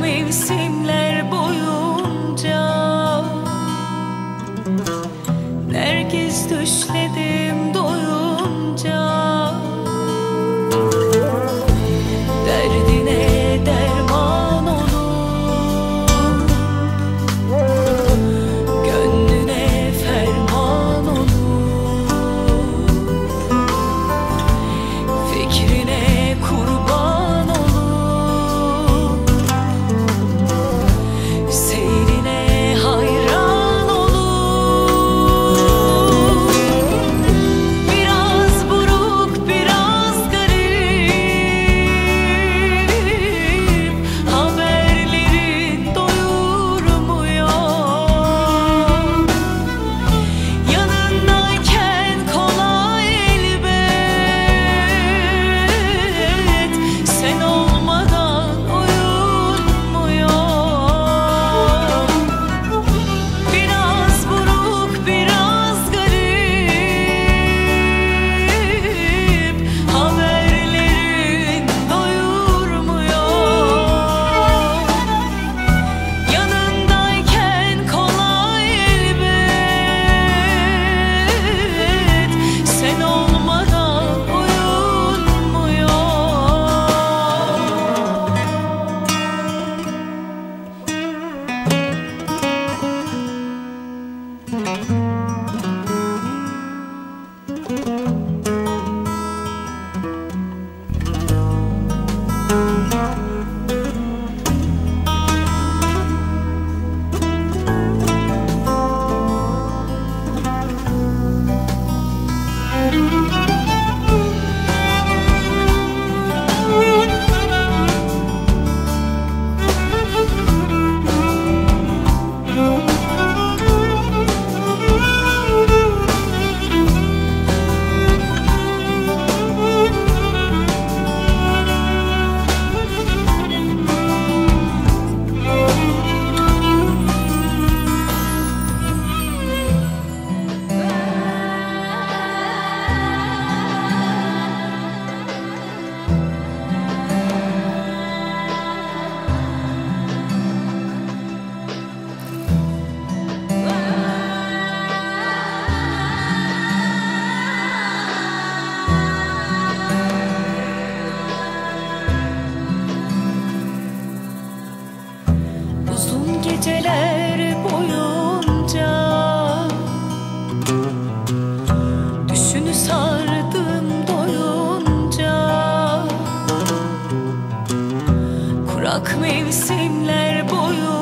mevsimler boyunca. Nergis düşledim Kurak mevsimler boyunca